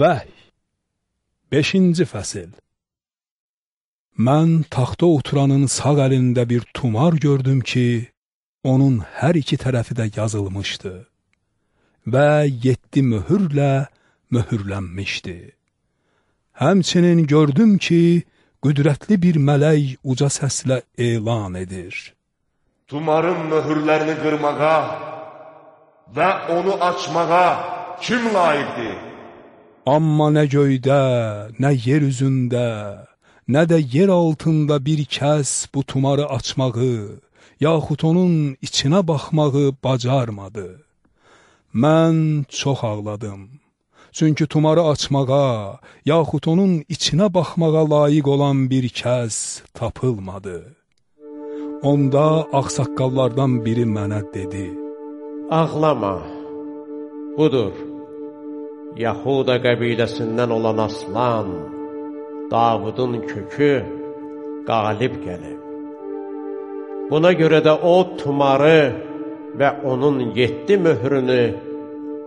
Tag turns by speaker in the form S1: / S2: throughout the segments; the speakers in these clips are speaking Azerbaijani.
S1: Vəhy 5-ci fəsil Mən taxta oturanın sağ əlində bir tumar gördüm ki, onun hər iki tərəfi də yazılmışdı və yeddi möhürlə möhürlənmişdi. Həmçinin gördüm ki, qüdrətli bir mələk uca səslə elan edir.
S2: Tumarın möhürlərini qırmağa və onu açmağa kim layiqdir?
S1: Amma nə göydə, nə yer üzündə, nə də yer altında bir kəs bu tumarı açmağı, yaxud onun içinə baxmağı bacarmadı. Mən çox ağladım. Çünki tumarı açmağa, yaxud onun içinə baxmağa layiq olan bir kəs tapılmadı. Onda ağsaqqallardan biri mənə dedi,
S3: Ağlama, budur, Yahuda qəbiləsindən olan aslan, Davudun kökü qalib gəlib. Buna görə də o tumarı və onun yeddi möhrünü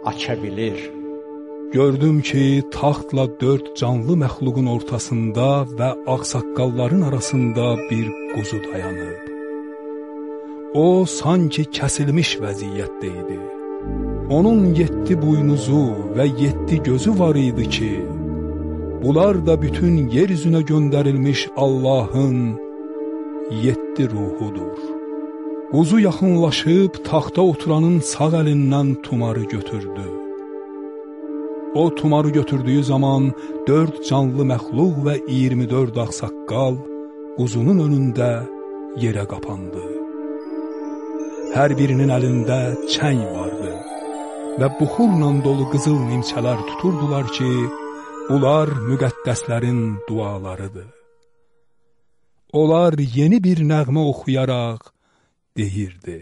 S3: aça bilir.
S1: Gördüm ki, taxtla dörd canlı məxluqun ortasında və ağsaqqalların arasında bir quzu dayanıb. O, sanki kəsilmiş vəziyyətdə idi. Onun yeddi buynuzu və yeddi gözü var idi ki, bunlar da bütün yer üzünə göndərilmiş Allahın yeddi ruhudur. Quzu yaxınlaşıb taxta oturanın sağ əlindən tumarı götürdü. O tumarı götürdüyü zaman dörd canlı məxluq və 24 ağsaqqal quzunun önündə yerə qapandı. Hər birinin əlində çəng vardı və buxurla dolu qızıl nimçələr tuturdular ki, bunlar müqəddəslərin dualarıdır. Onlar yeni bir nəğmə oxuyaraq deyirdi.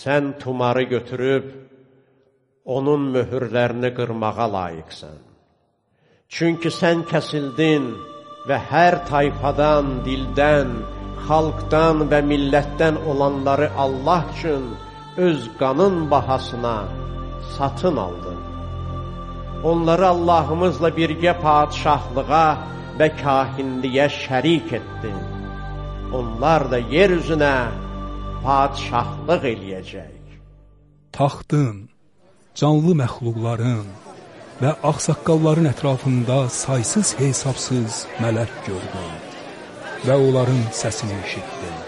S3: Sən tumarı götürüb, onun möhürlərini qırmağa layiqsən. Çünki sən kəsildin və hər tayfadan, dildən, xalqdan və millətdən olanları Allah üçün öz qanın bahasına satın aldın. Onları Allahımızla birgə padişahlığa və kahinliyə şərik etdin. Onlar da yer üzünə padişahlıq eləyəcək.
S1: Taxtın, canlı məxluqların və ağsaqqalların ətrafında saysız hesabsız mələk gördüm və onların səsini eşitdim.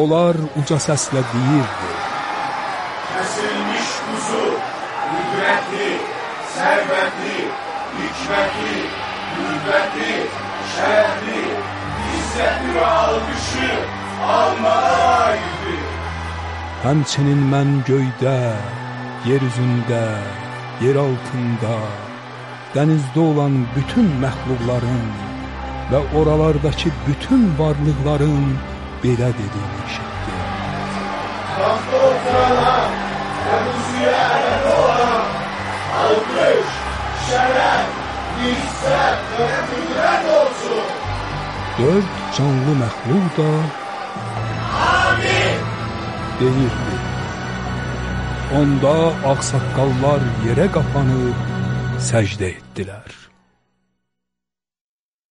S1: Onlar uca səslə deyirdi,
S2: quzu, qüdrətli, sərvətli, hikmətli, qüvvətli, şərli, izzətli və alqışı almağa layiqdir.
S1: Həmçinin mən göydə, yer üzündə, yer altında, dənizdə olan bütün məxluqların və oralardakı bütün varlıqların belə dediyini eşitdim.
S2: Taxta oturana və quzuya ələdə
S1: Dörd canlı məxluq da
S2: Amin.
S1: deyirdi. Onda ağsaqqallar yerə qapanıb səcdə etdilər.